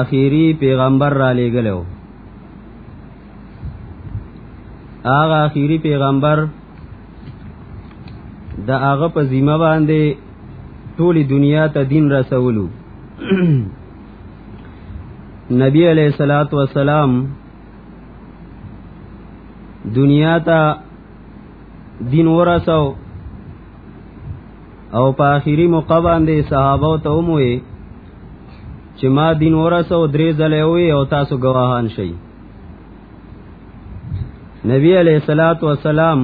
اخیری پیغمبر را لېګلو هغه اخیری پیغمبر د هغه په ذمہ باندې ټولي دنیا ته دین رسولو نبی علیہ الصلات والسلام دنیا ته دین ورسو او په اخیری موقع باندې صحابه ته وموي چې ما دین ورسو درې ځله وي او تاسو گواهان شئ نبی علیہ الصلات والسلام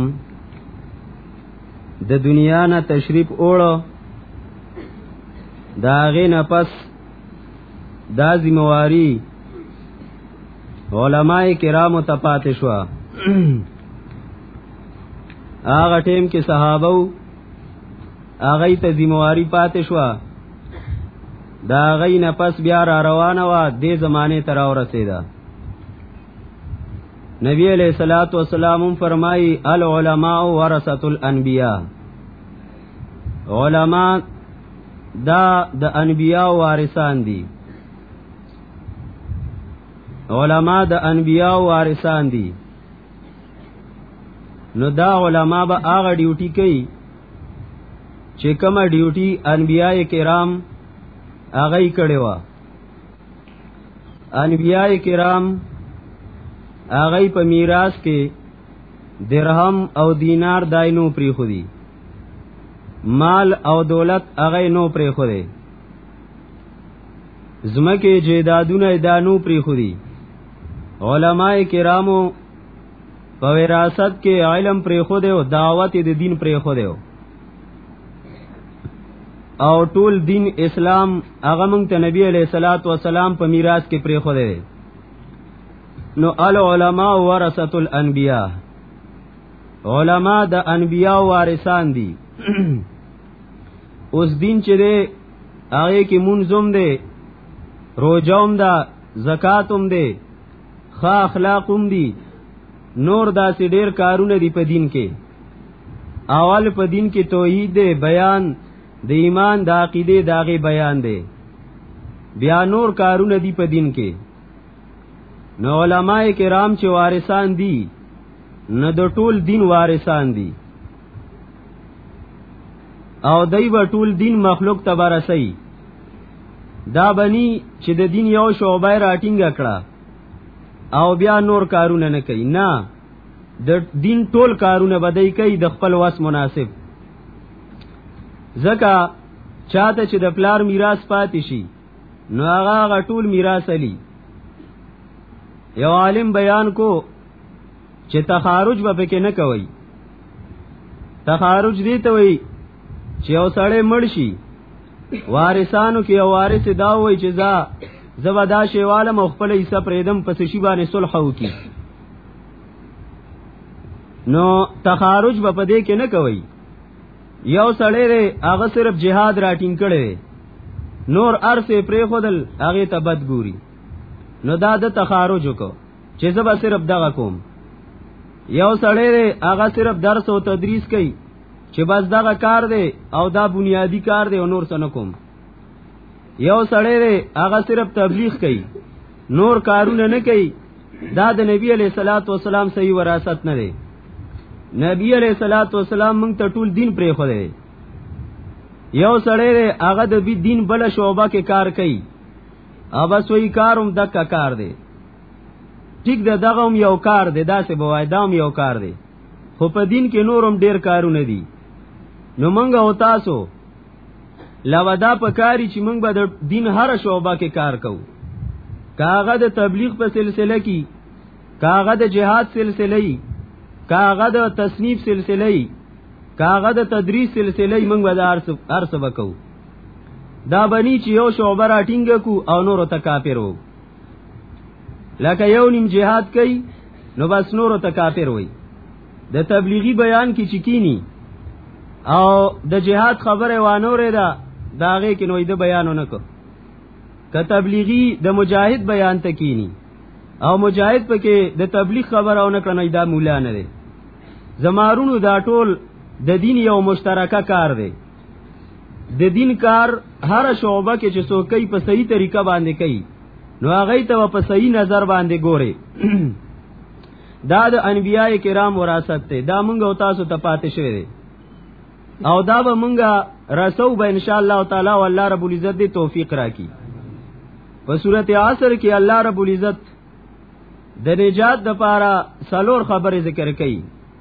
د دنیا نه تشریف اوړو دا غې نه پس دا ذمہواری علماء کرامو ته پاتې شو هغه ټیم کې صحابه هغه ته ذمہواری پاتې شو دا غي نه پس بیا را روانه وا د زمانه تر اورسیدا نبی علیہ الصلات والسلام فرمای العلماء ورثه الانبیاء علما دا د انبیاء وارثان دي علما د انبیاء وارثان دي نو دا علما به هغه ډیوټي کوي چې کومه ډیوټي انبیای کرام هغه یې کړې و انبیای کرام هغه په میراث کې درهم او دینار داینو پری خو دي مال او دولت هغه نو پری خو دي زمکه جیدادونه دانو پری خو دي علماء کرامو په وراثت کې علم پرې خو دی او دعوت د دین پرې خو دی او ټول دین اسلام هغه مونږ ته نبی علیہ الصلات والسلام په میراث کې پرې خو دی نو ال علماء ورثه الانبیاء علما د انبیاء وارثان دي اوس دین چې دی هغه کې منظم دی روزوم دا زکاتوم دی خا اخلاقم دي نور داسې ډیر کارونه دي په دین کې اول په دین کې توحید دی بیان د ایمان د عقیده داغه بیان دی بیا نور کارونه دي په دین کې نو علماء کرام چې وارثان دي نه د ټول دین وارثان دي او دای به ټول دین مخلوق ته برسي دا بنی چې د دین یو شوبه راټینګ کړه او بیا نور کارونه نه کوي نه د دین ټول کارونه بدای کوي د خپل واس مناسب ځکه چاته چې د پلار میراث پاتې شي نو هغه ټول میراث علی یو عالم بیان کو چې تخارج به پکې نه کوي تخارج دی ته وي چې او سړی مړ شي وارثانو کې او وارث دا وای چې زا زبا دا شیواله مو خپل حصہ پرېدم پس شی باندې صلح وکي نو تخارج به پدې کې نه کوي یو سړی دی هغه صرف jihad راټینګ کړي نور ارسه پرې خودل هغه ته بد ګوري نو دا د تخارج وکړو چې زبا صرف دغه کوم یو سړی دی هغه صرف درس او تدریس کوي چې بس دغه کار دی او دا بنیادی کار دی او نور څه نه کوم یو سړی دی هغه صرف تبلیغ کوي نور کارونه نه کوي دا د نبی علیہ الصلوۃ والسلام صحیح وراثت نه دی نبی علیہ الصلوۃ والسلام موږ ته ټول دین پرې خو دی یو سړی دی هغه د دین بل شوبه کې کار کوي او بس وی کاروم دک کار دی ټیک ده دغه هم یو کار دی داسې بوای دا هم یو کار دی خو په دین کې نورم ډیر کارونه دي نو منګه او تاسو لوا دا پکاري چې موږ به د دین هر شوبه کې کار کوو کاغه د تبلیغ په سلسله کې کاغه د جهاد سلسله ای کاغه د تصنیف سلسله ای کاغه د تدریس سلسله ای موږ به د ارسب ارسب کوو دا بنی چې یو شعبه را ټینګ کو او نور ته کافر وو لکه یو نیم جهاد کوي نو بس نور ته کافر وي د تبلیغي بیان کې چکینی او د جهاد خبره وانورې ده داغه کې نوې د بیان نه کو که تبلیغي د مجاهد بیان ته کینی او مجاهد پکې د تبلیغ خبره او نه کنه دا مولا نه دی زمارونو دا ټول د دین یو مشترکه کار دی د دین کار هر شعبه کې چې څوک په صحیح طریقه باندې کوي نو هغه ته په صحیح نظر باندې ګوري دا د انبیای کرام وراثت ته دا مونږ او تاسو ته پاتې شوی دی او دا به مونږه رسو به ان شاء الله تعالی او الله رب العزت دې توفیق راکړي په سورته عصر کې الله رب العزت د نجات د پاره سلور خبره ذکر کړي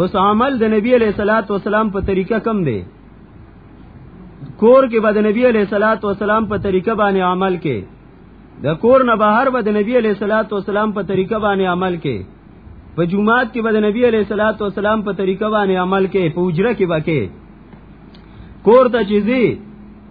اوس عمل د نبی علیہ الصلات والسلام په طریقه کم دی کور کې به د نبی علیہ الصلات والسلام په طریقه باندې عمل کې د کور نه بهر به د نبی علیہ الصلات والسلام په طریقه باندې عمل کې په جمعات کې به د نبی علیہ الصلات والسلام په طریقه باندې عمل کې په اجره کې به کې کور ته چیزي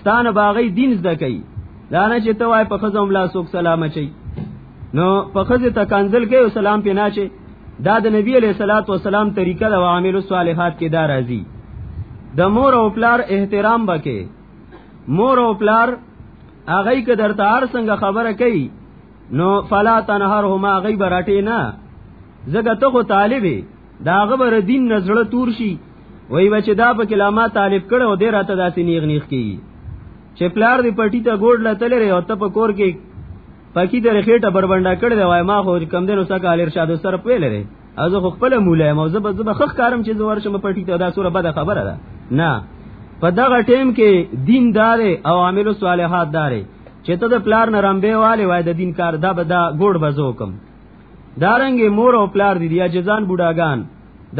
ستانه باغی دین زده کوي دا نه چې ته وای په خزه هم لا سوک سلام چي نو په خزه ته کنزل کوي او سلام پې نه چي دا د نبی علیہ الصلات والسلام طریقه د عامل الصالحات کې دا راځي د مور او پلار احترام وکې مور او پلار هغه کې درته هر څنګه خبره کوي نو فلا تنهرهما غیبرټینا زګه ته خو طالبې دا غبر دین نزړه تور شي وای بچ دا په کلامه طالب کړه او دې راته داسې نیغ نیغ کی چې پلار دې پټی ته ګوډ لته لري او ته په کور کې پکی د رخېټه بربنده کړ دی وای ما خو کم دین وسه کال ارشاد سره پوی لري از خو خپل مولا موزه به زبه خخ کارم چې زور شم پټی ته دا سوره بده خبره ده نه په دغه ټیم کې دین دار او عامل صالحات دار چې ته د پلار نرم به والي وای د دین کار دا به دا ګوډ بزو کوم دارنګ مور او پلار دي یا جزان بوډاګان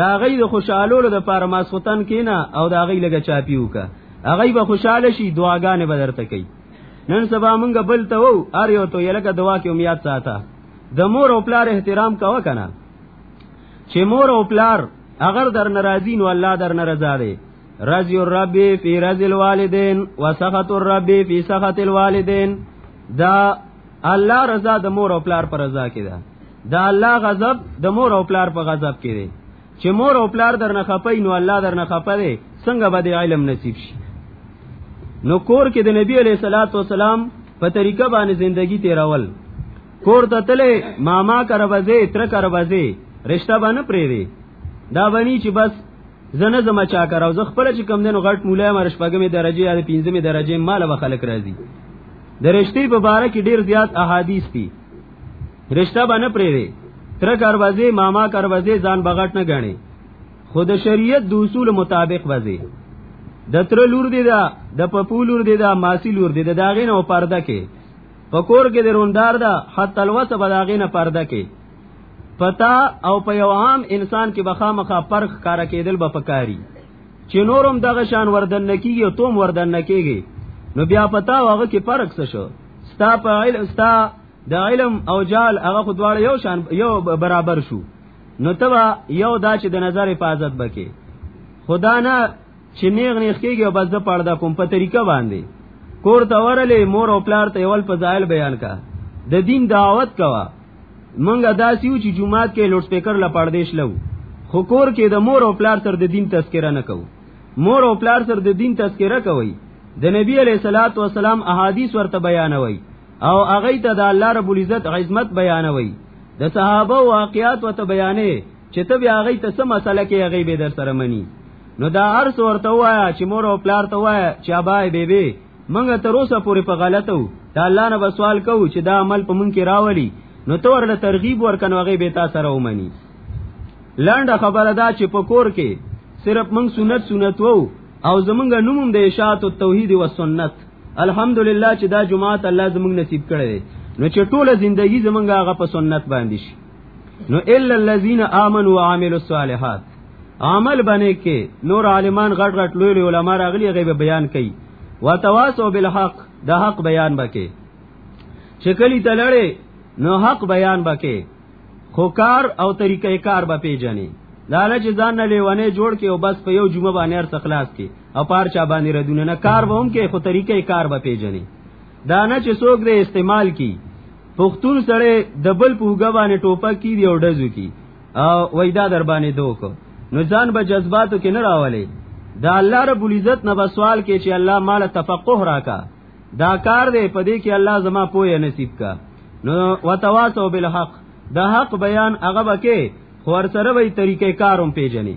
دا غي د خوشحالولو د پاره ماسختن کینا او دا غي لګه چاپی وکا هغه به خوشاله شي دعاګانې به درته کوي نن سبا مونږ بل ته وو ار یو ته یلګه دعا کې امیاد ساته د مور او پلار احترام کاوه کنه چې مور او پلار اگر در ناراضی نو الله در ناراضه دی رضی الرب فی رضی الوالدین وسخط الرب فی سخط الوالدین دا الله رضا د مور او پلار پر رضا کې ده دا الله غضب د مور او پلار په غضب کې دی چې مور او پلار درنه خپي نو الله درنه خپه دی څنګه به د علم نصیب شي نو کور کې د نبی علیہ الصلوۃ والسلام په طریقه باندې زندگی تیرول کور ته تله ماما کر بزه تر کر بزه رشتہ باندې پرې دی دا بنی چې بس زنه زما چا کراو زه خپل چې کم دینو غټ مولا مر شپږمې درجه یا پنځمې درجه مال و خلق راځي د رښتې په باره کې ډیر زیات احادیث دي رښتا باندې پرې وي تر کاروازه ماما کاروازه ځان بغټ نه غاڼي خود شریعت د اصول مطابق وځي د تر لور دی دا د پپو لور دی دا ماسی لور دی دا داغې نه پرده کې پکور کې دروندار دا حتی الوسه بداغې نه پرده کې پتا او په یو عام انسان کې بخامخه پرخ کار کېدل به پکاري چې نورم دغه شان وردن نکیږي او توم وردن نکیږي نو بیا پتا هغه کې فرق څه شو ستا په علم ستا د علم او جال هغه خو دواړه یو شان یو برابر شو نو تبا یو دا چې د نظر حفاظت بکې خدا نه چې نیغ نیغ کېږي او بس د پړدا کوم په طریقه باندې کور ته ورلې مور او پلار ته یول فضایل بیان کا د دین دعوت کوا منګه داسیو چې جمعات کې لوډ سپیکر لا پردیش لو خو کور کې د مور او پلار سره د دین تذکرہ نه کوو مور او پلار سره د دین تذکرہ کوي د نبی علیہ الصلات والسلام احادیث ورته بیانوي او هغه ته د الله رب العزت عظمت بیانوي د صحابه واقعات ورته بیانې چې ته بیا هغه ته سم مسله کې هغه به در سره مني نو دا هر څورته وایا چې مور او پلار ته وایا چې ابای بیبي منګه تر اوسه پورې په غلطو دا الله نه بسوال کوو چې دا عمل په مونږ کې راولي نو تو ورله ترغیب ورکنو هغه به تاسو سره ومني لنډه خبره دا چې په کور کې صرف مونږ سنت سنت وو او زمونږ نومم د اشاعت او توحید او سنت الحمدلله چې دا جماعت الله زمونږ نصیب کړی نو چې ټوله زندگی زمونږ هغه په سنت باندې شي نو الا الذين امنوا وعملوا الصالحات عمل باندې کې نور عالمان غټ غټ لوی لوی علما راغلي غیب بیان کوي وتواصوا بالحق د حق بیان بکې شکلی تلړې نو حق بیان بکې خو کار او طریقې کار به پیژنې لاله چې ځان نه لیونه جوړ کې او بس په یو جمعه باندې ارڅ خلاص کې او پار چا باندې ردونه نه کار به هم کې خو طریقې کار به پیژنې دا نه چې څوک دې استعمال کی پښتون سره د بل پوګه باندې ټوپه کی دی او ډزو کی او وېدا در باندې دوک نو ځان به جذباتو کې نه راولې دا الله رب العزت نه بسوال کې چې الله مال تفقه راکا دا کار دې پدې کې الله زما پوهه نصیب کا نو وتواسو بالحق دا حق بیان هغه بکې خور سره وې طریقې کاروم پیژنې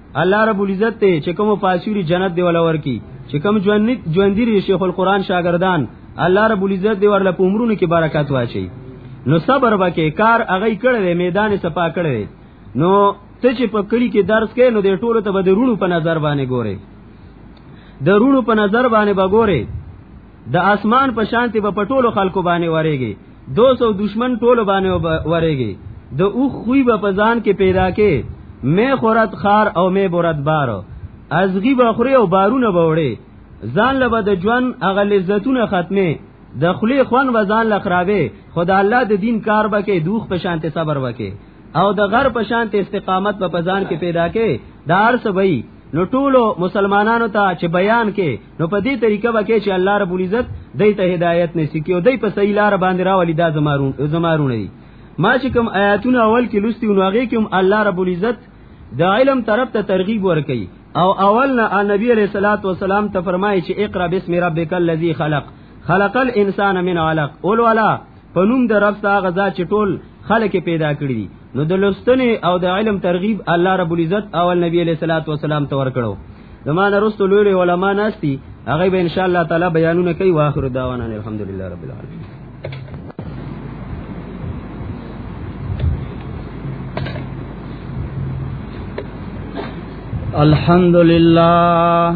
الله رب العزت ته چې کوم پاسوري جنت دی ولور کی چې کوم ژوند ژوند دی شیخ القرآن شاګردان الله رب العزت دی ورله په عمرونو کې برکت واچي نو صبر وکې کار هغه کړی میدان صفا کړی نو ته چې په کلی کې درس کې نو د ټولو ته به د رونو په نظر باندې ګوري د رونو په نظر باندې به ګوري د اسمان په شانتی به پټولو خلکو باندې ورېږي دوست او دشمن ټولو باندې ورېږي د او خوې به پزان کې پیدا کې مې خورت خار او مې برت بار ازغي به خوري او بارونه به وړي ځان له به د ژوند اغه لذتونه ختمه د خلی خوان وزان لخرابه خدا الله د دین کار بکې دوخ په شانته صبر وکې او د غر په شانته استقامت په پزان کې پیدا کې دار سوي نو ټولو مسلمانانو ته چې بیان کې نو په دې طریقه به کې چې الله رب العزت دای ته هدایت نصیب او دای په صحیح لار باندې راولي دا زمارون زمارونه دي ما چې کوم آیاتونه اول کې لوستي نو هغه کوم الله رب العزت د علم طرف ته ترغیب ورکړي او اول نه نبی علیہ الصلوۃ والسلام ته فرمایي چې اقرا بسم ربک الذی خلق خلق الانسان من علق اول ولا په نوم د رب ستا غزا چې ټول خلک پیدا کړی دي نو د لستنې او د علم ترغیب الله رب العزت او نبی علیہ الصلوۃ والسلام ته ورکړو زمانه رستو لوی علماء ناشتي هغه به ان شاء الله تعالی بیانونه کوي واخر دعوانا الحمدلله رب العالمین الحمد لله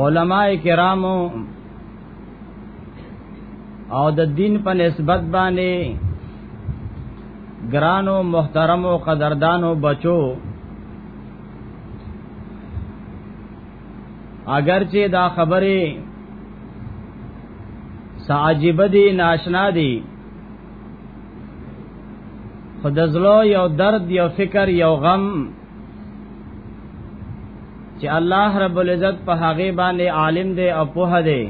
علماء کرامو او د دین په نسبت باندې ګرانو محترمو قدردانو بچو اگر چې دا خبره ساجب دي ناشنا دي خدزلو یو درد یو فکر یو غم چې الله رب العزت په هغه باندې عالم دی او په دی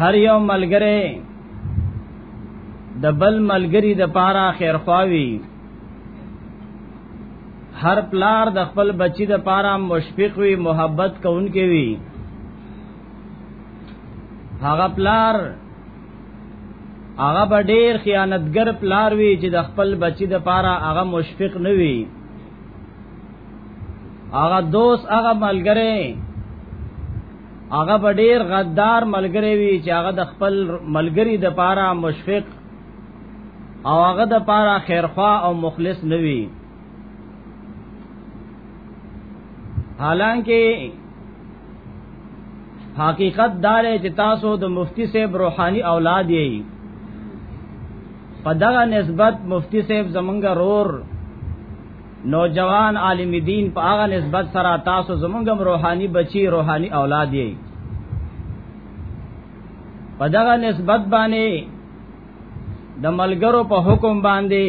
هر یو ملګری د بل ملګری د پاره خیر خواوی هر پلار د خپل بچی د پاره مشفق وی محبت کوونکی وی هغه پلار هغه به ډیر خیانتګر پلار وی چې د خپل بچی د پاره هغه مشفق نه وی هغه دوست هغه ملګری هغه به ډیر غدار ملګری وی چې هغه د خپل ملګری د پاره مشفق او هغه د پاره خیرخوا او مخلص نه وی حالانکه حقیقت دار چې تاسو د مفتی صاحب روحانی اولاد یې په دغه نسبت مفتی صاحب زمونږ رور نوجوان عالم دین په هغه نسبت سره تاسو زمونږ روحانی بچی روحانی اولاد یې په دغه نسبت باندې د ملګرو په حکم باندې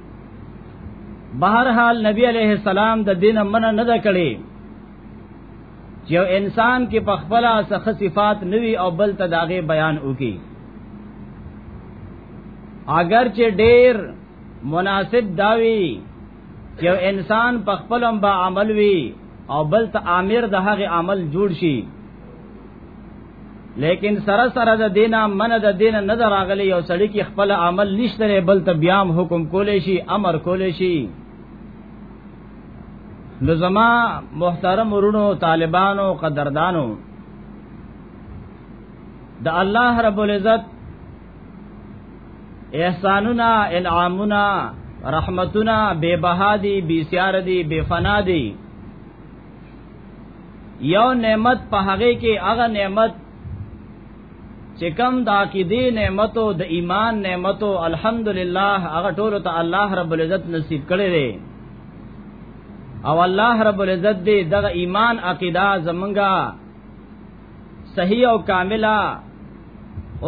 بهر حال نبی علیہ السلام د دین منع نه ده کړې چې یو انسان کې په خپل څخه صفات نوي او بل ته داغه بیان وکي اگر چې ډېر مناسب داوي چې یو انسان په خپل هم با عمل وي او بل ته امیر د هغه عمل جوړ شي لیکن سره سره د دینه من د دینه نه دراغلی یو سړی کې خپل عمل نشته بل ته بیا حکم کولې شي امر کولې شي نو زما محترم ورونو طالبانو قدردانو د الله رب العزت احساننا انعامنا رحمتنا بے بہا دی بی سیار دی بے فنا دی یو نعمت په هغه کې هغه نعمت چې کم د عقیدې نعمتو د ایمان نعمتو الحمدلله هغه ټول ته الله رب العزت نصیب کړي دي او الله رب العزت دې دغه ایمان عقیده زمونږه صحیح او کامله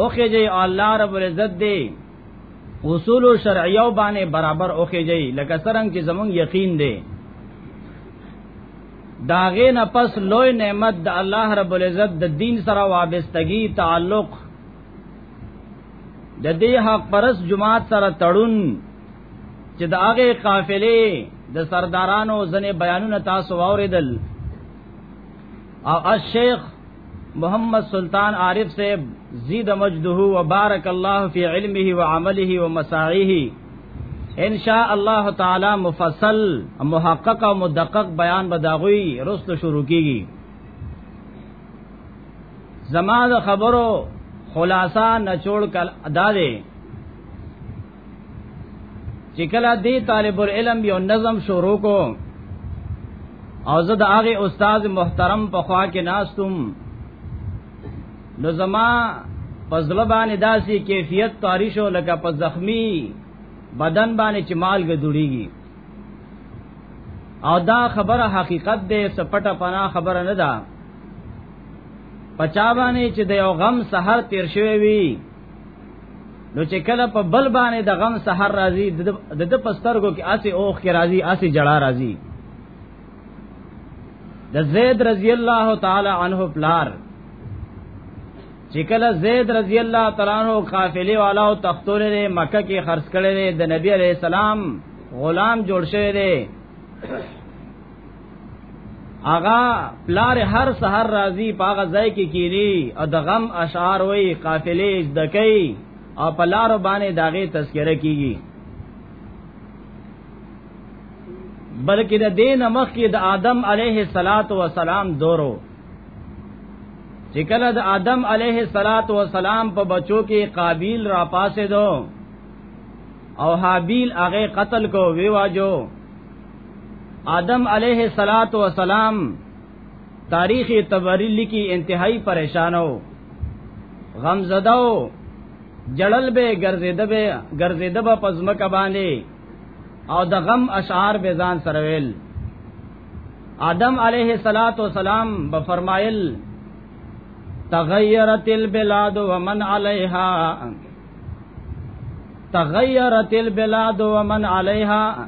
اوخه جي الله رب العزت دې اصول شرعیو باندې برابر اوخه جاي لکه څنګه چې زمون یقین دی داغه نه پس لوی نعمت د الله رب العزت د دین سره وابستګي تعلق د دې حق پرس جماعت سره تړون چې د هغه قافلې د سردارانو ځنې بیانونه تاسو واوریدل او الشیخ محمد سلطان عارف سے زید مجدہ و بارک اللہ فی علمه و عمله و مساعیه ان شاء الله تعالی مفصل محقق او مدقق بیان بداغوی رست شروع کیږي زما د خبرو خلاصہ نچوڑ کل ادا دے چې کله دې طالب العلم یو نظم شروع کو او زه د هغه استاد محترم په خوا کې ناستم نو زما پزله باندې داسې کیفیت طاری شو لکه په زخمی بدن باندې چې مالګه جوړیږي او دا خبره حقیقت ده سپټه پنا خبره نه ده پچا باندې چې د یو غم سحر تیر شوی وي نو چې کله په بل باندې د غم سحر راځي د د پسترګو کې آسه اوخ کې راځي آسه جړه راځي د زید رضی الله تعالی عنہ پلار چې کله زید رضی الله تعالی عنہ قافله والا او تختول له مکه کې خرڅ کړي د نبی علی السلام غلام جوړ شوی دی اغا پلار هر سحر راضی پاغه ځای کې کینی او د غم اشعار وای قافلې دکې او پلار باندې داغه تذکرہ کیږي بلکې د دین مخ کې د آدم علیه الصلاۃ والسلام دورو چې کله د آدم علیه الصلاۃ والسلام په بچو کې قابیل را پاسې دو او حابیل هغه قتل کو ویواجو آدم علیه الصلاۃ والسلام تاریخ تبری لکی انتهایی پریشانو غمزدو جړل به ګرځیده به ګرځیده په پزمک باندې او د غم اشعار به ځان سره ویل آدم علیه الصلاۃ والسلام به فرمایل تغیرت البلاد ومن علیها تغیرت البلاد ومن علیها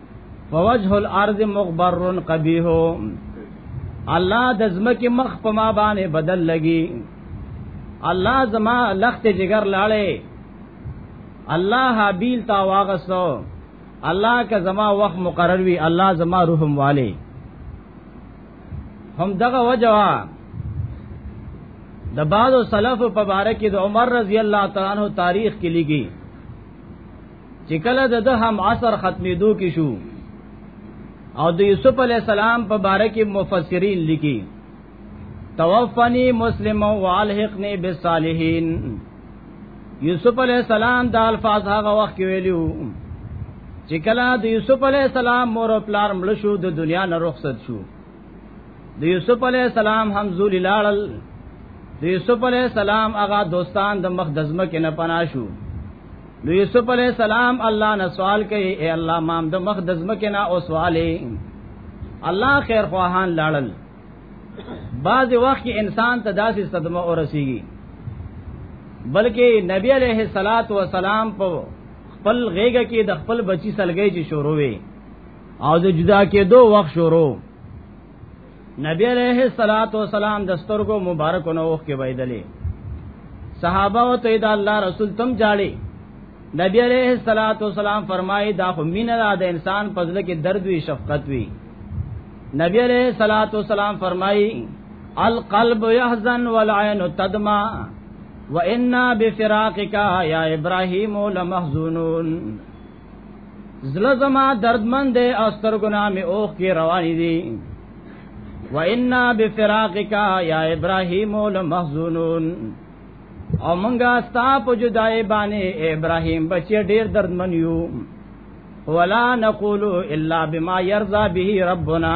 فوجه الارض مغبر قبیح الله د زمکه مخ په ما باندې بدل لګي الله زما لخت جګر لاړې الله حابیل تا واغسو الله که زما وخت مقرر وي الله زما روحم والي هم دغه وجوا د بعضو سلف په باره کې د عمر رضی الله تعالی عنہ تاریخ کې لګي چې کله د ده هم عصر ختمېدو کې شو او د یوسف علی السلام په باره کې مفسرین لیکي توفنی مسلم او الحقنی بالصالحین یوسف علی السلام د الفاظ هغه وخت ویلو چې کله د یوسف علی السلام مور او پلار مړ شو د دنیا نه رخصت شو د یوسف علی السلام هم ذل لاړل د یوسف علی السلام هغه دوستان د مخ د زمکه نه پنا شو نو یوسف علی السلام الله نه سوال کوي اے الله مام د مخ د زمکه نه او سوالې الله خیر خواهان لاړل بعض وخت کې انسان ته داسې صدمه ورسیږي بلکې نبی علیہ الصلات والسلام په خپل غیګه کې د خپل بچی سلګۍ چې شروع وي او د جدا کېدو وخت شروع نبی علیہ الصلات والسلام د سترګو مبارک نو وخت کې ویدلې صحابه او ته دا الله رسول تم جاړي نبی علیہ الصلات والسلام فرمایي دا خو مين را د انسان پزله کې درد وی شفقت وی نبی علیہ الصلات والسلام فرمایي القلب يحزن والعين تدمع وإنا بفراقك يا إبراهيم لمحزونون زړه زما دردمن دی او سترګونه مې اوخ کې روانې دي و انا بفراقک یا ابراهیم لمحزونون او مونږه ستا په جدای باندې ابراهیم بچی ډیر دردمن یو ولا نقول الا بما يرضى به ربنا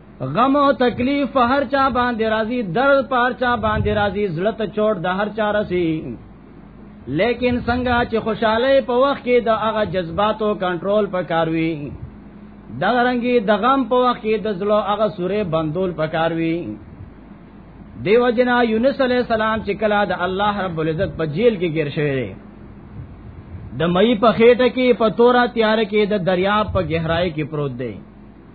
غم او تکلیف هر چا باندې راځي درد پر چا باندې راځي زړه ته چوټ د هر چا رسی لیکن څنګه چې خوشاله په وخت کې د هغه جذباتو کنټرول پکاروي د رنګي د غم په وخت کې د زړه هغه سورې بندول پکاروي دیو جنا یونس علی السلام چې کله د الله رب العزت په جیل کې گیر شوی دی د مئی په خېټه کې په تورا تیار کې د دریاب په گہرائی کې پروت دی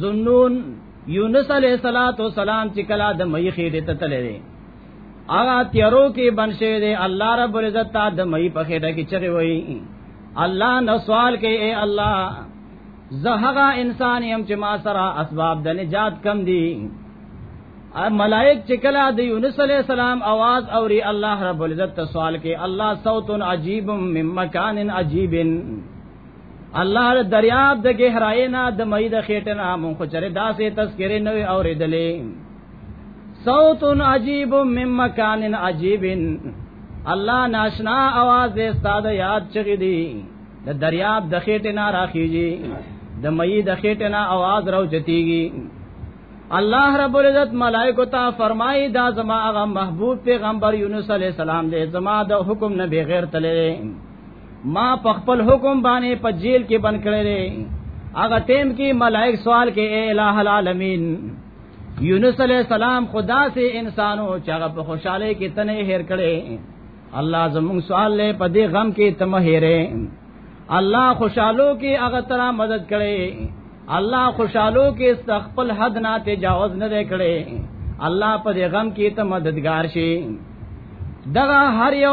زنون یونس علیہ الصلات والسلام چې کلا د مې خېډه ته تللی دی هغه تیرو کې بن شوی دی الله رب العزت ته د مې په خېډه کې چره وایي الله نو سوال کوي اے الله زه هغه انسان يم چې ما سره اسباب د نجات کم دي ملائک چې کله د یونس علی السلام आवाज اوري الله رب العزت ته سوال کوي الله صوت عجیب من مکان عجیب الله د دریاب د گہرای نه د مې د خېټه نه مونږ خو چرې داسې تذکرې نه وي اورېدلې صوت عجیب من مکان عجیب الله ناشنا आवाज دې استاد یاد چغې دي د دریاب د خېټه نه راخیږي د مې د خېټه نه आवाज راوځتيږي الله رب العزت ملائکه ته فرمایي دا زما هغه محبوب پیغمبر یونس علی السلام دې زما د حکم نه بغیر تللی ما په خپل حکم باندې په جیل کې بند کړی دی هغه ټیم کې ملائک سوال کې اے الہ العالمین یونس علیہ السلام خدا سے انسانو چې هغه په خوشاله کې تنه هیر کړي الله زموږ سوال له په دې غم کې تم هیره الله خوشالو کې هغه ترا مدد کړي الله خوشالو کې استخپل حد نه تجاوز نه کړي الله په دې غم کې ته مددگار شي دغه هر یو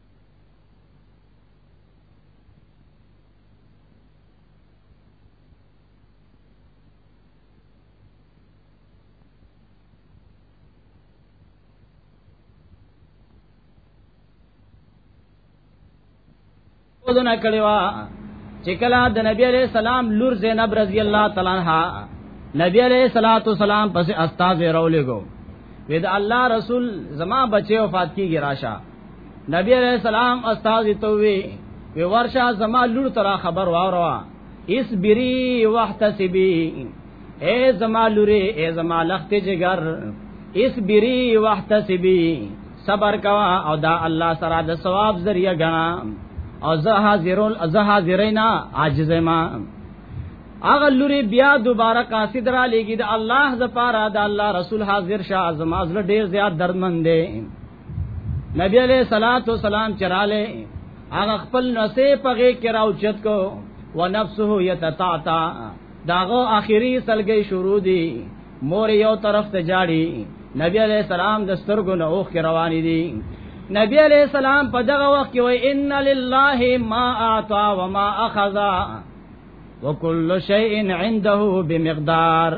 ودونه کړی وا چې کله د نبی علی السلام لور زینب رضی الله تعالی عنها نبی علی صلوات و سلام پس استاد ورولېګو وې دا الله رسول زما بچي وفات کیږي راشه نبی علیہ السلام استاد ته وی وی ورشا زما لور ترا خبر واوروا اس بری واحتسبی اے زما لوري اے زما لخت جگر اس بری واحتسبی صبر کوا او دا الله سره د ثواب ذریعہ غنا او زه حاضرون زه حاضرینا عاجز ما اغه لوري بیا دوباره قاصد را لګي د الله د پاره د الله رسول حاضر شاه زما زړه ډیر زیات دردمن دی نبی علیہ الصلات والسلام چراله هغه خپل نسې پغې کې راوچت کو ونفسه یتتاتا داغه اخیری سلګي شروع دي مور یو طرف ته جاړي نبی علیہ السلام د سترګو نه اوخ کې روان دي نبی علیہ السلام په دغه وخت کې وای ان لله ما اعطى وما اخذ وكل شيء عنده بمقدار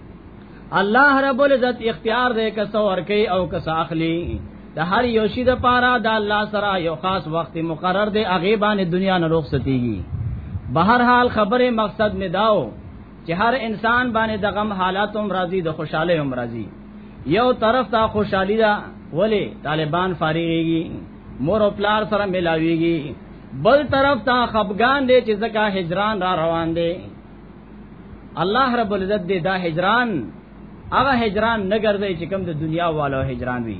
الله رب العزت اختیار دې کس اور کوي او کس اخلي د هر یو شی د پاره د الله سره یو خاص وخت مقرر دی هغه باندې دنیا نه رخصتیږي بهر حال خبره مقصد می داو چې هر انسان باندې د غم حالات هم راضي د خوشاله هم راضي یو طرف ته خوشحالي ده ولی طالبان فارغيږي مور او پلار سره ملاويږي بل طرف ته خفقان دی چې زکه هجران را روان دی الله رب العزت دې دا هجران هغه هجران نه ګرځي چې کوم د دنیا والو هجران وي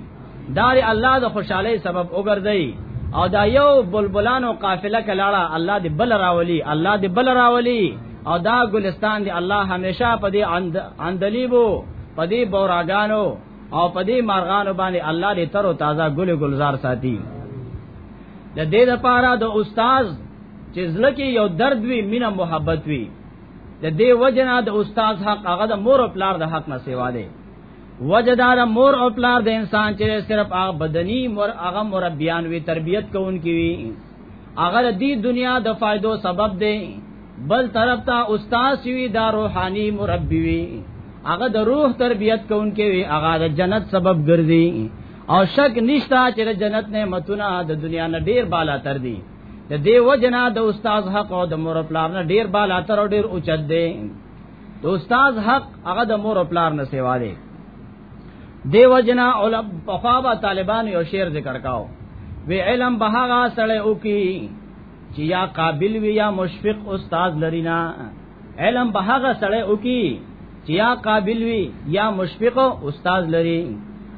دا دې الله د خوشحالي سبب وګرځي او دا یو بلبلانو قافله کلاړه الله دې بل راولي الله دې بل راولي او دا ګلستان دې الله همیشه په دې اندلیبو په دې بوراګانو او په دې مارغانو باندې الله دې تر او تازه ګل گلزار ساتي د دې لپاره د استاد چې زړه کې یو درد وي مینا محبت وي د دې وجنه د استاد حق هغه د مور او پلار د حق نه سیوا دی وجدار مور او پلار د انسان چې صرف هغه بدني مور هغه مربيان وي تربيت کوونکي وي هغه د دې دنیا د فائدو سبب دی بل طرف ته استاد وي دا روحاني مربي وي هغه د روح تربيت کوونکي وي هغه د جنت سبب ګرځي او شک نشتا چې د جنت نعمتونه د دنیا نه ډیر بالا تر دي د دې وجنا د استاد حق او د مور پلار نه ډیر بالا تر او ډیر اوچت دی د استاد حق هغه د مور پلار نه سیوا دی دی وجنا علم بخابا طالبان یو شعر ذکر کاو وی علم بهغه سره او کی چې یا قابل وی یا مشفق استاد لرینا علم به هغه سړی وکي چې یا قابل وي یا مشفق استاد لري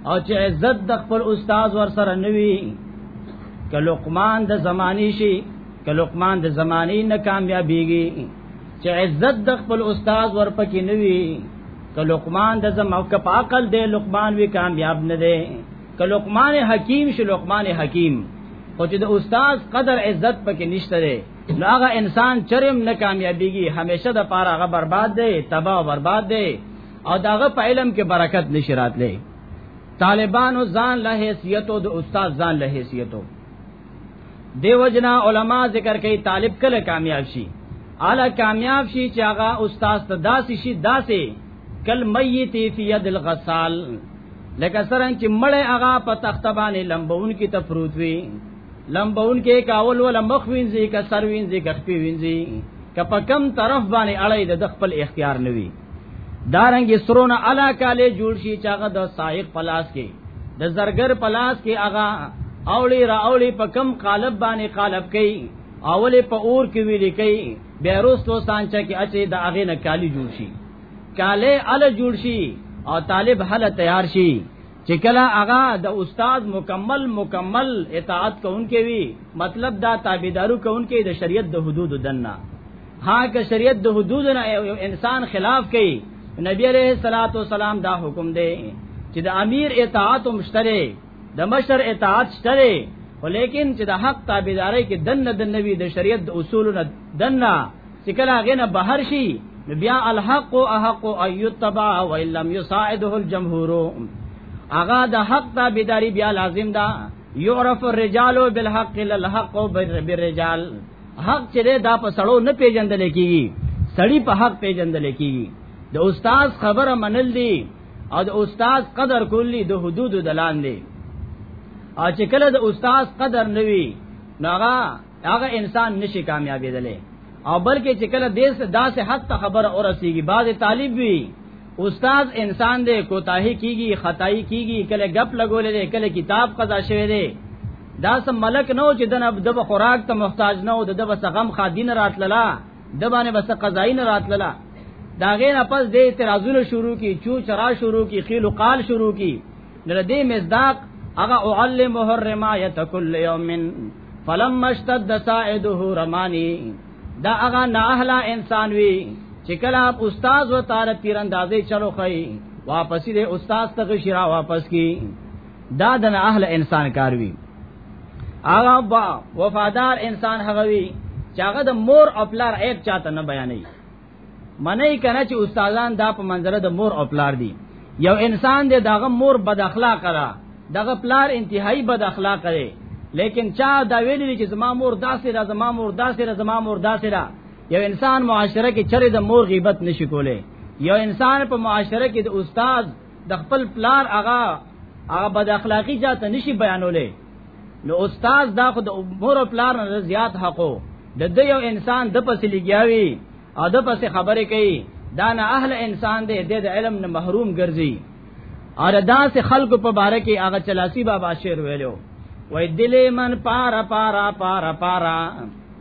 او چې عزت د خپل استاد ور سره نوي که لقمان د زمانی شي که لقمان د زمانی نه کامیابیږي چې عزت د خپل استاد ور پکې نوي که لقمان د زمو که په عقل دی لقمان وی کامیاب نه دی که لقمان حکیم شي لقمان حکیم خو چې د استاد قدر عزت پکې نشته دی نو هغه انسان چرم نه کامیابیږي همیشه د پاره هغه برباد دی تباہ او برباد دی او داغه په علم کې برکت نشی راتلی طالبانو ځان له حیثیت او د استاد ځان له حیثیت دیو جنا علما ذکر کوي طالب کله کامیاب شي اعلی کامیاب شي چې هغه استاد ته داسې شي داسې کل میت فی ید الغسال لکه سره چې مړې هغه په تخت باندې لمبون کې تفروت وي لمبون کې کاول ول مخ وینځي ک سر وینځي ک خپې وینځي ک په کم طرف باندې اړای د خپل اختیار نوي دارنګ سرونه علا کاله جوړ شي چاغه د سائق پلاس کې د زرګر پلاس کې اغا اوړي را اوړي په کم قالب باندې قالب کوي اوله په اور کې ویلې کوي بیا روستو سانچا کې اچي د اغه نه کالی جوړ شي کاله ال جوړ شي او طالب حل تیار شي چې کله هغه د استاد مکمل مکمل اطاعت کوونکې وي مطلب دا تابعدارو کوونکې د شریعت د حدود دنه ها که شریعت د حدود نه یو انسان خلاف کوي نبی عليه الصلاه والسلام دا حکم دی چې د امیر اطاعت هم شته د مشر اطاعت شته ولیکن چې د حق تابعداري کې دنه د نبی د شریعت د اصولو نه دنه چې کله هغه نه بهر شي بیا الحق احق ان يتبع وان لم يساعده الجمهور اغا د حق تابعداري بیا لازم ده يعرف الرجال بالحق للحق بالرجال حق چې دا په سړو نه پیژندل کیږي سړی په حق پیژندل کیږي د استاد خبره منل دي او د استاد قدر کولی د حدود دلان دي او چې کله د استاد قدر نوي ناغا هغه انسان نشي کامیابېدلې او بلکې چې کله دیس داسې حق ته خبره اورسیږي بعض طالب وی استاد انسان دې کوتاهی کیږي خدای کیږي کله غپ لګولې دې کله کتاب قضا شوی دې دا سم ملک نو چې دنه د خوراک ته محتاج نه او د بس غم خادین راتللا د باندې بس قضای نه راتللا دا غیر پس دې اعتراضونه شروع کی چو چرا شروع کی خیل قال شروع کی نو دې مزداق اغه اعلم محرمات کل یوم فلم مشتد سائده رمانی دا اغا نا اهلا انسان وی چې کله استاد و تار تیراندازي چلو خي واپس دې استاد ته شرا واپس کی دا د نا اهل انسان کار وی اغا با وفادار انسان هغه وی چې هغه د مور او پلار عیب چاته نه بیانوي منئ کنه چې استادان دا په منځره د مور او پلار دي یو انسان دی دغه مور بد اخلاق را دغه پلار انتهایی بد اخلاق دی لیکن چا دا ویلی چې زما مور داسې را زما مور داسې را زما مور داسې را یو انسان معاشره کې چرې د مور غیبت نشي کولای یو انسان په معاشره کې د استاد د خپل پلار هغه هغه بد اخلاقی جاته نشي بیانولې نو استاد دا خو د مور او پلار نه زیات حقو د دې یو انسان د پسې لګیاوي او د پسې خبرې کوي دا نه اهل انسان دی د علم نه محروم ګرځي اور دا سے خلق په باره کې هغه چلاسی بابا شعر ویلو وای دلې من پارا پارا پارا پارا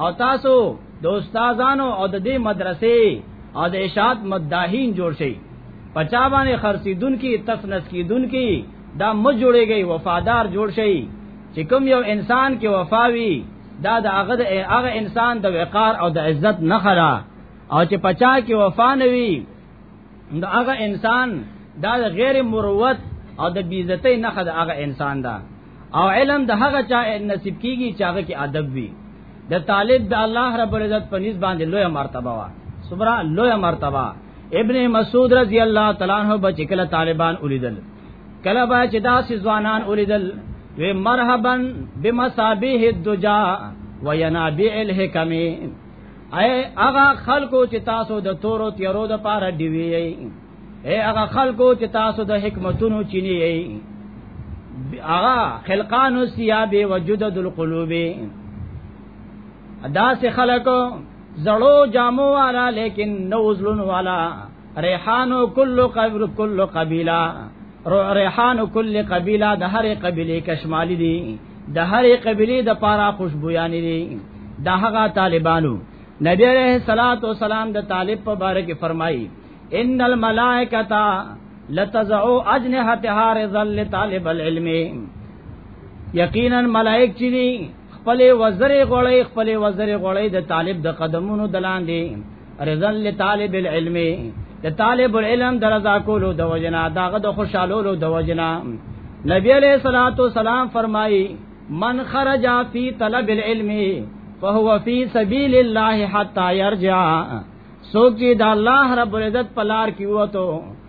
او تاسو د استادانو او د دې مدرسې او د اشاعت مداهین جوړ شئ پچا باندې خرسیدون کی تسنس کیدون کی دا مو جوړیږي وفادار جوړ شئ چې کوم یو انسان کې وفاوي دا د هغه د هغه انسان د وقار او د عزت نه خلا او چې پچا کې وفا نوي دا هغه انسان دا غیر مروت او د بیزتۍ نه خد هغه انسان دا او علم د هغه چا نصیب کیږي چې هغه کې ادب وي د طالب د الله رب العزت په نسبت باندې لوی مرتبه وا صبره لوی مرتبه ابن مسعود رضی الله تعالی عنہ بچ کله طالبان اولیدل کله با چې دا سي ځوانان اولیدل وی مرحبا بمصابیح الدجا وینابیع الحکمه اے هغه خلکو چې تاسو د تورو تیرو د پاره دی وی اے هغه خلکو چې تاسو د حکمتونو چینی یې هغه خلقان الثياب وجدد القلوب ادا سے خلکو زړو جامو والا لیکن نوزلن والا ریحانو کل قبر کل قبیلہ ریحانو کل قبیلہ د هر قبیله کشمالی دی د هرې قبيله د پاره خوشبويان دي دا هغه طالبانو نبی عليه الصلاه والسلام د طالب په باره کې فرمایي ان الملائکه لتزعو اجنحتها رضا لطالب العلم یقینا ملائک چې دي خپل وزرې غړې خپل وزرې غړې د طالب د قدمونو دلاندې رضا لطالب العلم د طالب العلم درزا کولو د وجنا داغه د خوشالولو د وجنا نبی علیہ الصلوۃ والسلام فرمایي من خرج فی طلب العلم فهو فی سبیل الله حتا یرجع سوچ د الله رب العزت پلار کیوته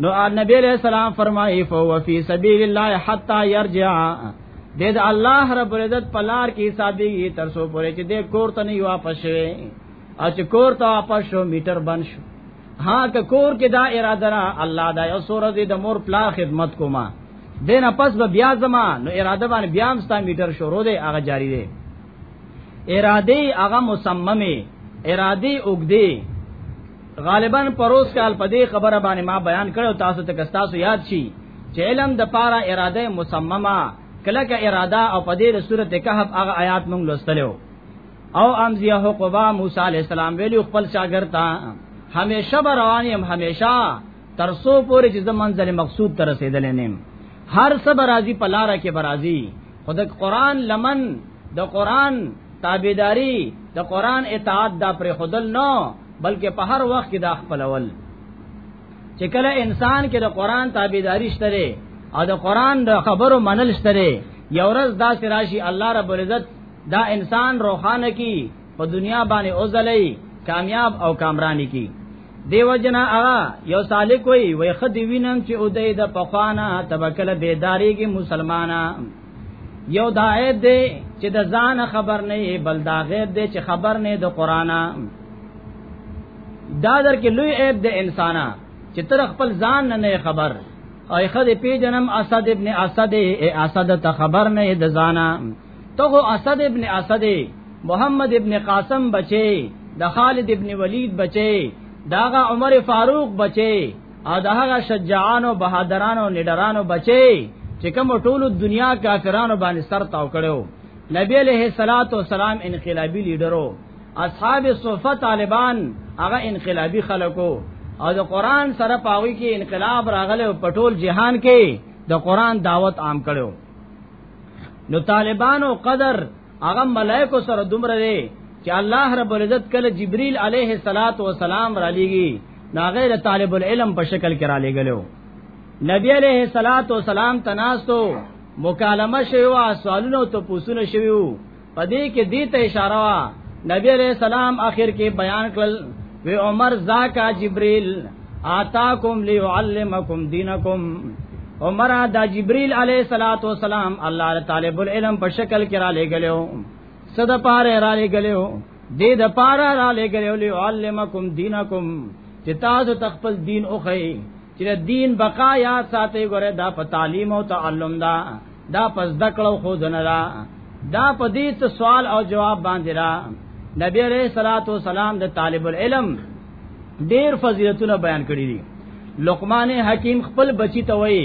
نو نبی علیہ السلام فرمایي فو فی سبیل الله حتا یرجع د د الله رب العزت پلار کې حسابي تر سو پورې چې د کور ته نه واپس شوي او چې کور ته واپس شو میټر بند شو ها که کور کې دا اراده را الله دا یو سور دې د مور پلا خدمت کوما دینه پس به بیا زما نو اراده باندې بیا هم ستا میټر شروع دی هغه جاری دی اراده هغه مصممه اراده وګدي غالبا پروس کال په دې خبره باندې ما بیان کړو تاسو ته کستاسو یاد شي چې علم د پاره اراده مصممه کله کا اراده او په دې د سورته کهف هغه آیات مونږ لوستلو او امزیه حقبا موسی علی السلام ویلو خپل شاګرد ته همیشه روانیم همیشه ترسو پورې چې منزل مقصود ته رسیدل نیم هر څه برازي په لار کې برازي خود قرآن لمن د قرآن تابعداري د قرآن اطاعت دا پر خودل نو بلکې په هر وخت کې دا خپلول چې کله انسان کې د قران تابعداري شته او د قران د خبرو منل شته یو ورځ دا سراشي الله رب العزت دا انسان روخانه کی په دنیا باندې اوزلې کامیاب او کامرانی کی دیو جنا اغا یو سالک وی وی خدی وینم چې او د پخوانا تبکل بیداری کی مسلمانان یو دا عیب دی چې د ځان خبر نه یې بل دا غیب دی چې خبر نه د قران دا در کې لوی عیب دی انسانا چې تر خپل ځان نه نه خبر او خدای پی جنم اسد ابن اسد ای اسد ته خبر نه د ځانا ته اسد ابن اسد محمد ابن قاسم بچي د خالد ابن ولید بچي داغه عمر فاروق بچي او د هغه شجاعانو بهادرانو نډرانو بچي چې کوم ټولو دنیا کافرانو باندې سر تاو کړو نبی علیہ الصلات والسلام انقلابی لیډرو اصحاب صفه طالبان هغه انقلابی خلکو او د قران سره پاوی کې انقلاب راغله په ټول جهان کې د قران دعوت عام کړو نو طالبانو قدر هغه ملائکو سره دومره دی چې الله رب العزت کله جبريل عليه الصلاه والسلام را لېږي دا غیر طالب العلم په شکل کې را لګلو نبی علیہ الصلات والسلام تناستو مکالمه شوی سوالونه ته پوښتنه شوی په دې کې دې ته اشاره وا نبی علیہ السلام اخر کې بیان کړل وی عمر زاکا جبريل آتاکم ليعلمکم دینکم عمر دا جبريل علیہ الصلات والسلام الله طالب العلم په شکل کې را لګلو صد پاره را لګلو دې د پارا را لګره ولي علمکم دینکم چې تاسو تخپل دین او خی چې دین بقا یا ساتي ګره دا په تعلیم او تعلم دا دا پس دکړو خو دنه دا دا په دې ته سوال او جواب باندې را نبی عليه الصلاه والسلام د طالب العلم ډیر فضیلتونه بیان کړی دي لقمان حکیم خپل بچی ته وایي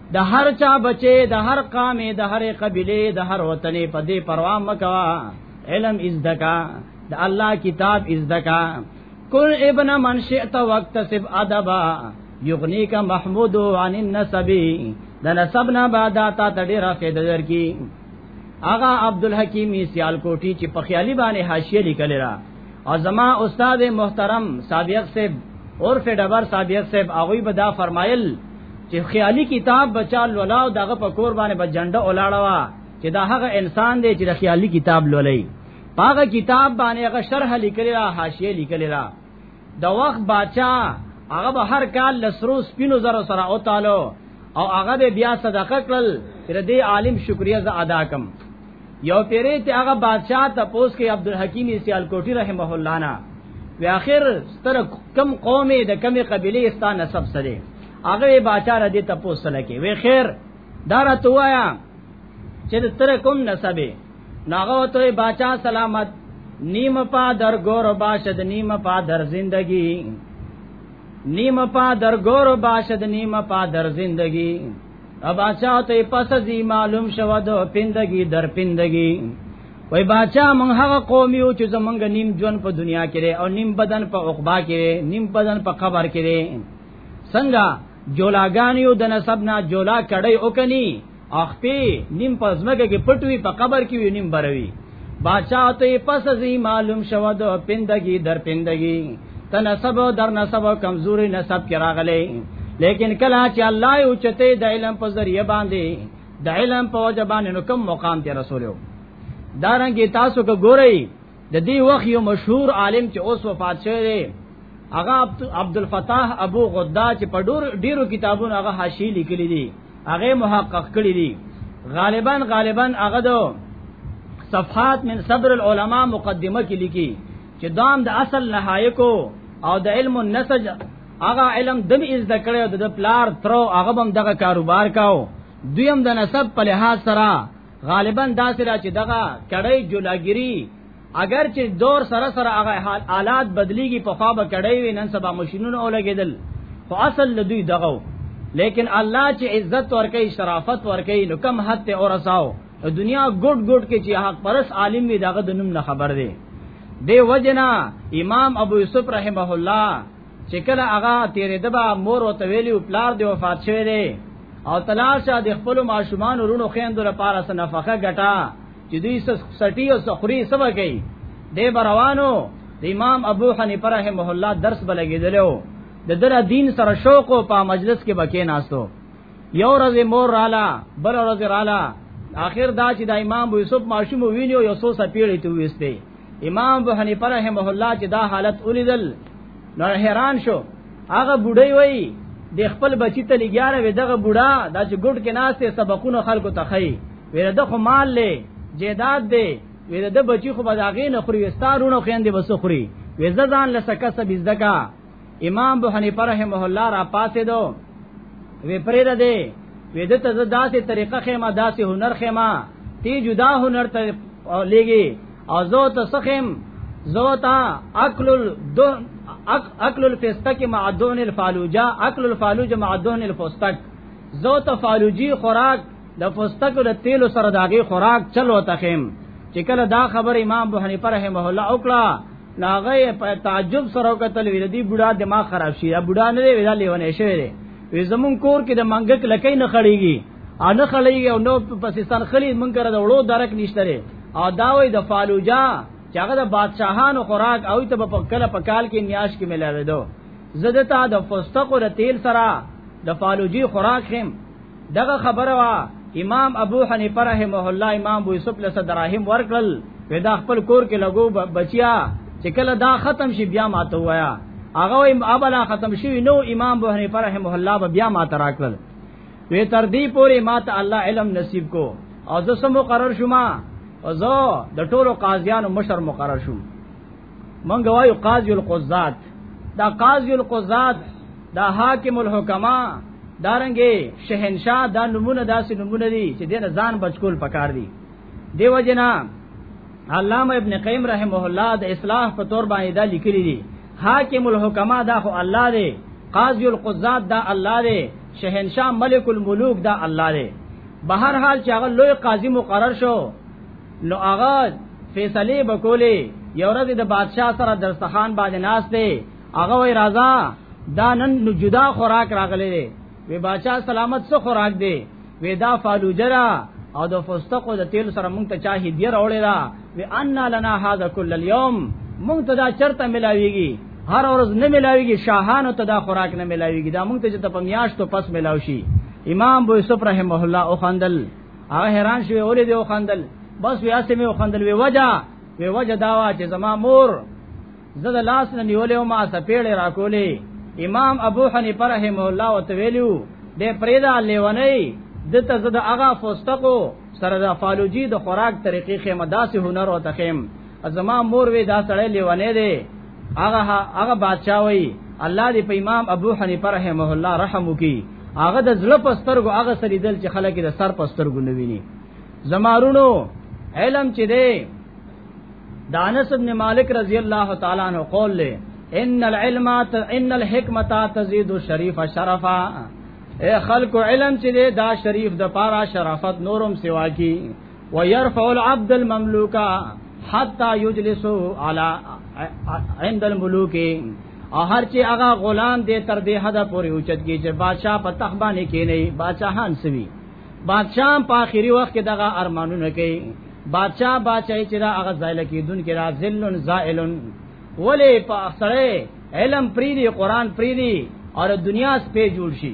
د هر چا بچي د هر قامه د هر قبيله د هر وطن په دې پروا مکوا علم از دکا د الله کتاب از دکا کل ابن من شئت وقت سب ادبا یغنی کا محمود عن النسبی د نسب نه بعد تا تډیره فائدہ درکې آغا عبدالحکیم سیالکوټی چې په خیالي باندې حاشیه لیکل را او زما استاد محترم صادق صاحب اور فی ډبر صادق صاحب هغه به دا فرمایل چې خیالي کتاب بچال ولا او دغه په کور باندې به جنډه ولاړه وا چې دا هغه انسان دی چې د خیالي کتاب لولای هغه کتاب باندې هغه شرح لیکلی را حاشیه لیکلی را د وخت بچا هغه به هر کال لسرو سپینو زرو سره او تعالی او هغه بیا صدقه کړل چې دې عالم شکریا ز ادا کم یو پیری ته هغه بادشاہ تپوس کې عبدالحکیم سیالکوټی رحمه الله نه وی اخر ستر کم قومه د کمی قبیله استا نسب سره هغه بادشاہ را دې تپوس سره کې وی خیر دار توایا چې تر کوم نسبه ناغه ته بادشاہ سلامت نیم پا در گور باشد نیم پا در زندگی نیم پا در گور باشد نیم پا در زندگی اباچا ته پس زی معلوم شو د پندګي در پندګي وای باچا مونږ هغه قوم یو چې زمونږ نیم ژوند په دنیا کې لري او نیم بدن په عقبا کې لري نیم بدن په قبر کې لري څنګه جولاګان یو د نسب نه جولا کړي او کني اخپی نیم پزمګه کې پټوي په قبر کې وي نیم بروي باچا ته پس زی معلوم شو د پندګي در پندګي ته نسب او در نسب او کمزوري نسب کې راغلي لیکن کله چې الله یو چته د علم په ذریعہ باندې د علم په وجه باندې نو کوم مقام ته رسولو دارنګي تاسو کو ګورئ د دې وخت یو مشهور عالم چې اوس وفات شوی دی هغه عبد الفتاح ابو غدا چې په ډور ډیرو کتابونو هغه حاشیه لیکلي دي هغه محقق کړی دي غالبا غالبا هغه دو صفحات من صبر العلماء مقدمه کې لیکي چې دام د اصل لهایکو او د علم النسج هغه علم د به از دکړو د پلار ترو هغه بم دغه کاروبار کاو دویم د نسب په لحاظ سره غالبا داسې را چې دغه کړی جولاګری اگر چې دور سره سره هغه حالات بدلیږي په خوابه کړی وي نن سبا ماشينونه اولګیدل خو اصل لدی دغه لیکن الله چې عزت ورکړي شرافت ورکړي نو کم حد ته ورساو د دنیا ګډ ګډ کې چې حق پرس عالم وي داغه د نوم نه خبر دی دی وجنا امام ابو یوسف رحمه الله چې کله هغه تیرې دبا مور او تویلی او پلار دی وفات شوی دی او تلاشه د خپل ماشومان ورونو خیندو لپاره سنفقه ګټا چې دوی سټي او سخري سبا کوي دی روانو د امام ابو حنیفه رحمه الله درس بلګیدلو د دره دین سره شوق او په مجلس کې بکې ناستو یو ورځ مور رااله بل ورځ رااله اخر دا چې د امام ابو یوسف ماشوم وینیو یو سو سپیړې ته وسته امام ابو حنیفه رحمه الله چې دا حالت ولیدل نو حیران شو هغه بډای وای د خپل بچی ته لګیاره وې دغه بوډا دا چې ګډ کې ناشته سبقونه خلکو ته خي وې د خو مال له جیداد دی وې د بچی خو بداغې نه خوري ستارونو خويندې بس خوري وې ځان لسکه سبي زدکا امام ابو حنیفه رحمه الله را پاسې دو وی پرې ده دی وی د ته داسې طریقه خېما داسې هنر خېما تی جدا هنر ته لګي او زو ته سخم زو ته عقل الدون عقل الفستق مع دون الفالوجا عقل الفالوجا مع دون الفستق زو ته فالوجي خوراک د فستق د تیلو سره داغي خوراک چلو تخم چې کله دا خبر امام ابو حنیفه رحمه الله وکړه ناغه په تعجب سره کتل ویل دی بوډا دماغ خراب شي یا بوډا نه دی ویل لیونه شوی دی وی زمون کور کې د منګک لکې نه خړېږي ا نه خړېږي او نو پاکستان خلی مونږ کړه د وړو درک نشته لري او دا وی د فالوجا چې هغه د بادشاهانو خوراک او ته په کله په کال کې نیاش کې ملاوي دو زدتا د فستق او تیل سره د فالوجي خوراک هم دغه خبره وا امام ابو حنیفه رحمه الله امام ابو یوسف له دراهم ورکړل ودا خپل کور کې لګو بچیا چې کله دا ختم شي بیا ماته وایا هغه ایم ابلا ختم شي نو امام ابو حنیفه رحمه الله بیا ماته راکړل وی تر دې پورې ماته الله علم نصیب کو او زه سم مقرر شوم او زه د ټولو قاضیانو مشر مقرر شوم مونږ وایو قاضی القضات دا قاضی القضات دا حاکم الحکما دارنګي شهنشاه دا نمونه داسې نمونه دي چې دین ځان بچکول پکار دي دیو جنا علامه ابن قیم رحمه الله د اصلاح په تور باندې دا لیکلي دي حاکم الحکما دا خو الله دی قاضی القضات دا الله دی شهنشاه ملک الملوک دا الله دی بهر حال چې هغه لوی قاضي مقرر شو نو هغه فیصله وکولې یو ورځ د بادشاه سره دستخان باندې ناس دی هغه وی راځه دا نن نو جدا خوراک راغلی دی وی بادشاه سلامت سره خوراک دی وی دا فالوجرا او د فستقو د تیل سره مونږ ته چا هدیه راوړې ده وی ان لنا هذا كل اليوم مونږ ته دا چرته ملاويږي هر ورځ نه ملاويږي شاهانو ته دا خوراک نه ملاويږي دا مونږ ته چې ته په میاشتو پس ملاوي شي امام بو یوسف رحمه الله او خندل هغه حیران شوی اورې دی وخندل بس وی اسې مې وخندل وی وجا وی وجا داوا چې زما مور زده لاس نه نیولې او ما سپېړې راکولې امام ابو حنیفه رحم الله وتعالو به پرېدا لیونی د ته زده هغه فستقو سره د فالوجي د خوراک طریقې خمه داسې هنر او تخیم ازما مور وی دا سړی لیونی دی هغه هغه بادشاہ وای الله دې په امام ابو حنیفه رحمه الله رحم وکي هغه د زړه پسترګو هغه سړي دل چې خلک د سر پسترګو نه ویني زمارونو علم چې دی د انس ابن مالک رضی الله تعالی عنہ قول له ان العلم ان الحکمت تزيد الشريف شرفا اے خلق علم چې دا شریف د پاره شرافت نورم سوا کی ويرفع العبد المملوك حتى يجلس على عند الملوك او هر چې هغه غلام دې تر دې حدا پورې اوچت کی چې بادشاہ په تخت باندې کې نه بادشاہان سوي بادشاہ په آخري وخت کې دغه ارمانونه کوي بادشاہ بادشاہي چې دا هغه ځای لکې دن کې را ذلن زائلن ولې په اخره علم پریری قران پریری اور دنیا سپې جوړ شي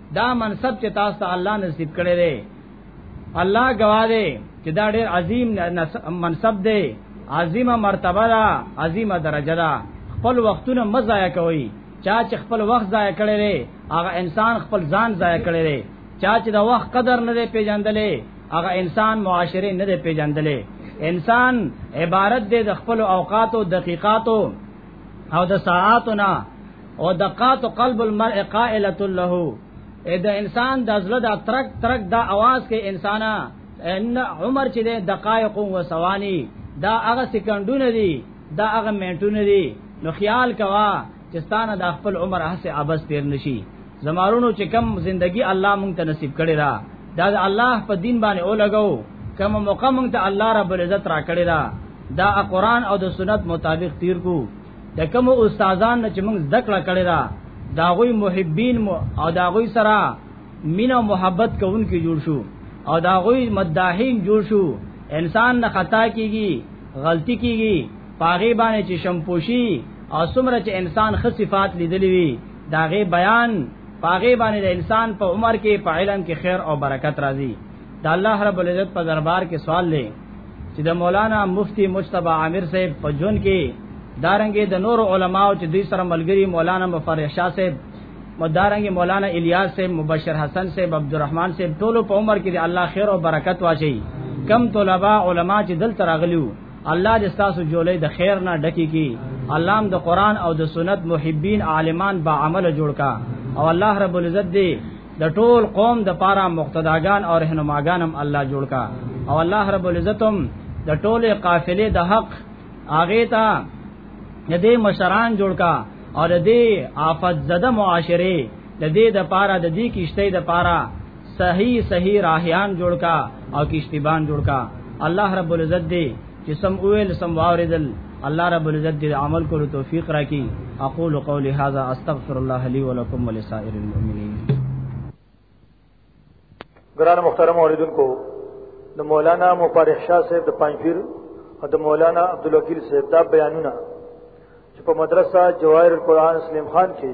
دا منصب چې تاسو ته الله نصیب کړی دی الله گواه دی چې دا ډېر عظیم منصب دی عظیمه مرتبه ده عظیمه درجه ده خپل وختونه مزایا کوي چا چې خپل وخت ضایع کړی دی هغه انسان خپل ځان ضایع کړی دی چا چې د وخت قدر نه دی پیژندلې هغه انسان معاشره نه دی پیژندلې انسان عبارت دی د خپل اوقاتو دقیقاتو او د ساعاتنا او دقات قلب المرء قائله له اې د انسان د زړه د ترک ترک د आवाज کې انسانا ان عمر چې د دقایق او ثوانی دا هغه سکندونه دي دا هغه منټونه دي نو خیال کوا چې ستانه د خپل عمر هڅه ابس تیر نشي زمارونو چې کم زندگی الله مونږ ته نصیب کړی دا دا د الله په دین باندې او لګاو کم موقع مونږ ته الله رب العزت را کړی دا دا قرآن او د سنت مطابق تیر کو د کوم استادان چې موږ ذکر کړی دا دا غوی محبین او دا غوی سره مینا محبت کوونکې جوړ شو او دا غوی مداحین جوړ شو انسان نه خطا کیږي غلطی کیږي پاغي باندې چې شمپوشي او څومره چې انسان خصفات لیدلی وي داغه بیان پاغه باندې د انسان په عمر کې په علم کې خیر او برکت راځي د الله رب العزت په دربار کې سوال لې چې د مولانا مفتی مجتبی عامر صاحب په جون کې دارنګې د نور علماو چې دوی سره ملګری مولانا مفرح شاه صاحب مدارنګ مولانا الیاس صاحب مبشر حسن صاحب عبدالرحمن صاحب ټولو په عمر کې د الله خیر او برکت واچي کم طلبه علما چې دل تراغلیو الله دې تاسو جولې د خیر نه ډکی کی الله د قران او د سنت محبین عالمان با عمل جوړ کا او الله رب العزت دې د ټول قوم د پاره مقتداګان او رهنماګان هم الله جوړ کا او الله رب العزت هم د ټوله قافلې د حق اغه تا د دې مشران جوړ کا او د دې آفت زده معاشره د دې د پاره د دې کیشته د پاره صحیح صحیح راهیان جوړ کا او کشتیبان جوړ کا الله رب العزت دې چې سم اویل سم واوریدل الله رب العزت دې عمل کولو توفیق راکړي اقول قولی هذا استغفر الله لي ولكم ولسائر المؤمنين ګران محترم اوریدونکو د مولانا مبارک شاه صاحب د پنځیر او د مولانا عبدالوکیل صاحب دا بیانونه چې په مدرسه جواهر القرآن سلیم خان کې